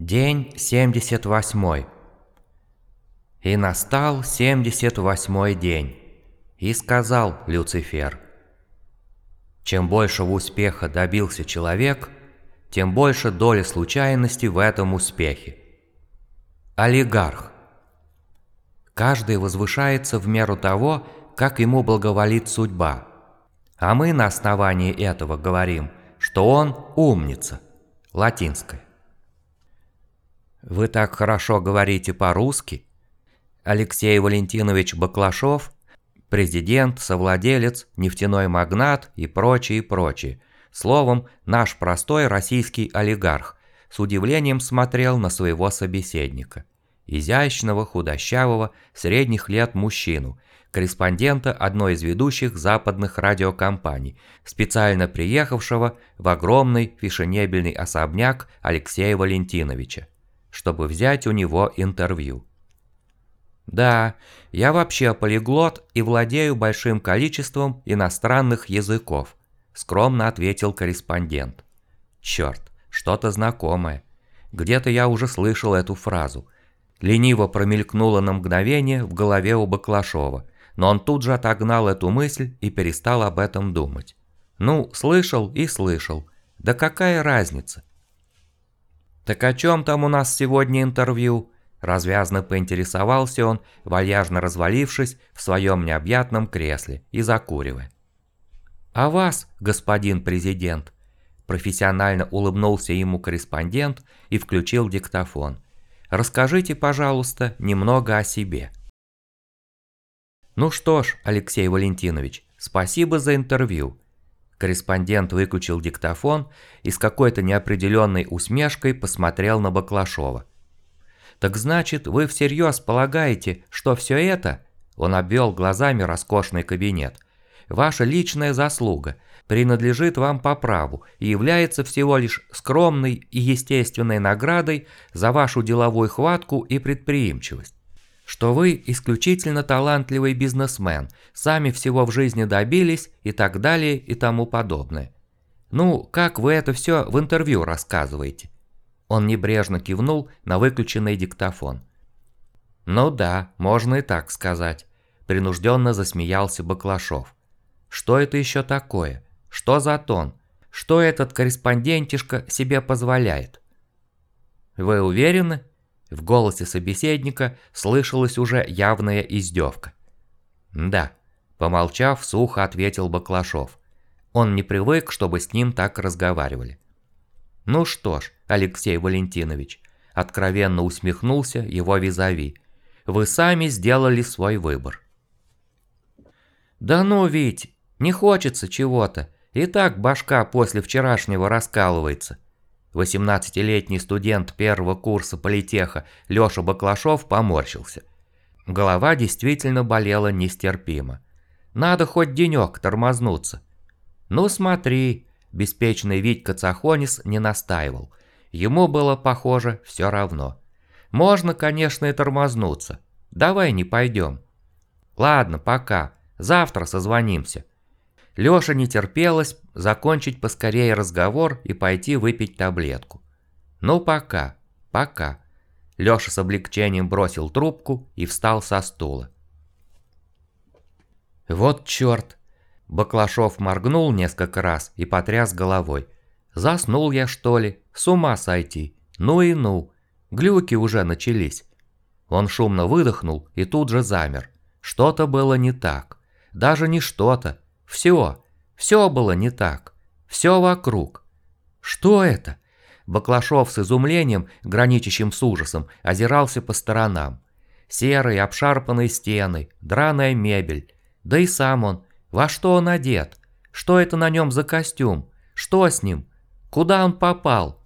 День 78. И настал 78 день, и сказал Люцифер, чем большего успеха добился человек, тем больше доля случайности в этом успехе. Олигарх. Каждый возвышается в меру того, как ему благоволит судьба. А мы на основании этого говорим, что он умница. Латинское. Вы так хорошо говорите по-русски. Алексей Валентинович Баклашов, президент, совладелец, нефтяной магнат и прочее, и прочее. Словом, наш простой российский олигарх с удивлением смотрел на своего собеседника. Изящного, худощавого, средних лет мужчину, корреспондента одной из ведущих западных радиокомпаний, специально приехавшего в огромный фешенебельный особняк Алексея Валентиновича чтобы взять у него интервью. «Да, я вообще полиглот и владею большим количеством иностранных языков», скромно ответил корреспондент. «Черт, что-то знакомое. Где-то я уже слышал эту фразу». Лениво промелькнуло на мгновение в голове у Баклашова, но он тут же отогнал эту мысль и перестал об этом думать. Ну, слышал и слышал. Да какая разница? «Так о чем там у нас сегодня интервью?» Развязно поинтересовался он, вальяжно развалившись в своем необъятном кресле и закуривая. «А вас, господин президент?» Профессионально улыбнулся ему корреспондент и включил диктофон. «Расскажите, пожалуйста, немного о себе». «Ну что ж, Алексей Валентинович, спасибо за интервью. Корреспондент выключил диктофон и с какой-то неопределенной усмешкой посмотрел на Баклашова. «Так значит, вы всерьез полагаете, что все это...» Он обвел глазами роскошный кабинет. «Ваша личная заслуга принадлежит вам по праву и является всего лишь скромной и естественной наградой за вашу деловую хватку и предприимчивость что вы исключительно талантливый бизнесмен, сами всего в жизни добились и так далее и тому подобное. Ну, как вы это все в интервью рассказываете? Он небрежно кивнул на выключенный диктофон. Ну да, можно и так сказать. Принужденно засмеялся Баклашов. Что это еще такое? Что за тон? Что этот корреспондентишка себе позволяет? Вы уверены? В голосе собеседника слышалась уже явная издевка. «Да», – помолчав, сухо ответил Баклашов. Он не привык, чтобы с ним так разговаривали. «Ну что ж, Алексей Валентинович», – откровенно усмехнулся его визави, – «вы сами сделали свой выбор». «Да ну, Вить, не хочется чего-то, и так башка после вчерашнего раскалывается», 18-летний студент первого курса политеха Лёша Баклашов поморщился. Голова действительно болела нестерпимо. Надо хоть денёк тормознуться. Ну смотри, беспечный Витька Цахонис не настаивал. Ему было, похоже, всё равно. Можно, конечно, и тормознуться. Давай не пойдём. Ладно, пока. Завтра созвонимся. Лёше не терпелось закончить поскорее разговор и пойти выпить таблетку. Ну пока, пока. Лёша с облегчением бросил трубку и встал со стула. Вот чёрт! Баклашов моргнул несколько раз и потряс головой. Заснул я что ли? С ума сойти. Ну и ну. Глюки уже начались. Он шумно выдохнул и тут же замер. Что-то было не так. Даже не что-то. Все. Все было не так. Все вокруг. Что это? Баклашов с изумлением, граничащим с ужасом, озирался по сторонам. Серые обшарпанные стены, драная мебель. Да и сам он. Во что он одет? Что это на нем за костюм? Что с ним? Куда он попал?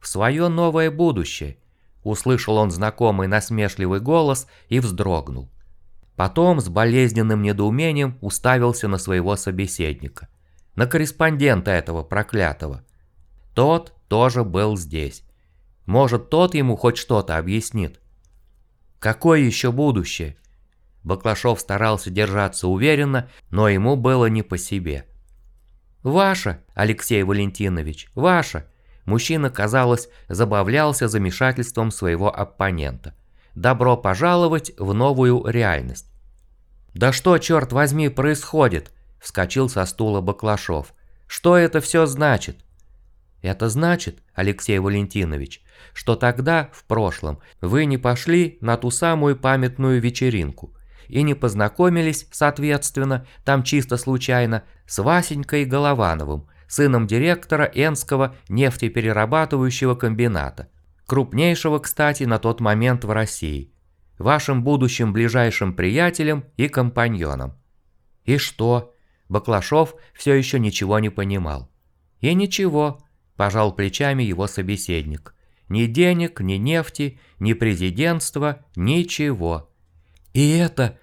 В свое новое будущее. Услышал он знакомый насмешливый голос и вздрогнул. Потом с болезненным недоумением уставился на своего собеседника. На корреспондента этого проклятого. Тот тоже был здесь. Может, тот ему хоть что-то объяснит. Какое еще будущее? Баклашов старался держаться уверенно, но ему было не по себе. «Ваше, Алексей Валентинович, ваше. Мужчина, казалось, забавлялся замешательством своего оппонента. Добро пожаловать в новую реальность. «Да что, черт возьми, происходит?» – вскочил со стула Баклашов. «Что это все значит?» «Это значит, Алексей Валентинович, что тогда, в прошлом, вы не пошли на ту самую памятную вечеринку и не познакомились, соответственно, там чисто случайно, с Васенькой Головановым, сыном директора Энского нефтеперерабатывающего комбината, крупнейшего, кстати, на тот момент в России, вашим будущим ближайшим приятелем и компаньоном. И что? Баклашов все еще ничего не понимал. И ничего, пожал плечами его собеседник. Ни денег, ни нефти, ни президентства, ничего. И это...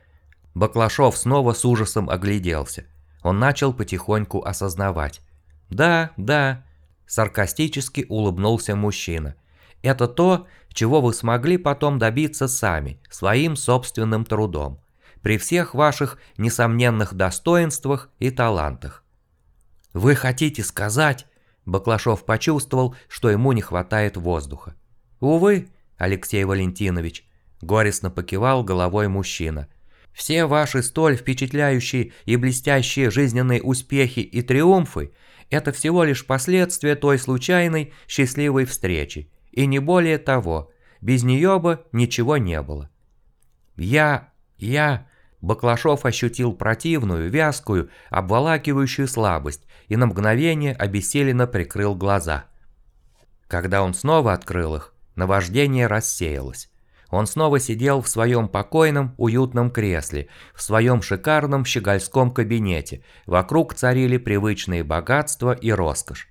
Баклашов снова с ужасом огляделся. Он начал потихоньку осознавать. «Да, да», – саркастически улыбнулся мужчина. «Это то, чего вы смогли потом добиться сами, своим собственным трудом, при всех ваших несомненных достоинствах и талантах». «Вы хотите сказать...» Баклашов почувствовал, что ему не хватает воздуха. «Увы, Алексей Валентинович», – горестно покивал головой мужчина. «Все ваши столь впечатляющие и блестящие жизненные успехи и триумфы – это всего лишь последствия той случайной, счастливой встречи, и не более того, без нее бы ничего не было. Я... я... Баклашов ощутил противную, вязкую, обволакивающую слабость и на мгновение обессиленно прикрыл глаза. Когда он снова открыл их, наваждение рассеялось. Он снова сидел в своем покойном, уютном кресле, в своем шикарном щегольском кабинете. Вокруг царили привычные богатства и роскошь.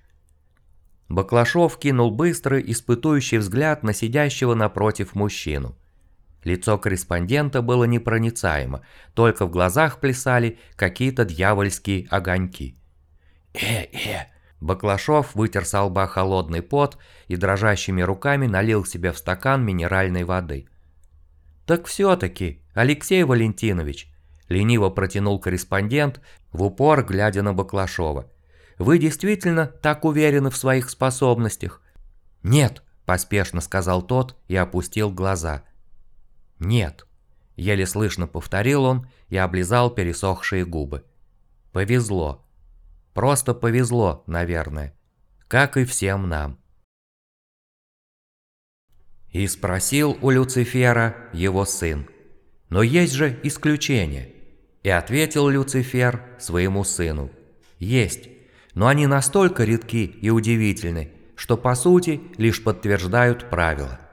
Баклашов кинул быстрый, испытующий взгляд на сидящего напротив мужчину. Лицо корреспондента было непроницаемо, только в глазах плясали какие-то дьявольские огоньки. «Э-э!» Баклашов вытер с лба холодный пот и дрожащими руками налил себе в стакан минеральной воды. «Так все-таки, Алексей Валентинович», – лениво протянул корреспондент, в упор глядя на Баклашова. «Вы действительно так уверены в своих способностях?» «Нет», – поспешно сказал тот и опустил глаза. «Нет», – еле слышно повторил он и облизал пересохшие губы. «Повезло. Просто повезло, наверное. Как и всем нам». И спросил у Люцифера его сын, «Но есть же исключение». И ответил Люцифер своему сыну, «Есть, но они настолько редки и удивительны, что по сути лишь подтверждают правила».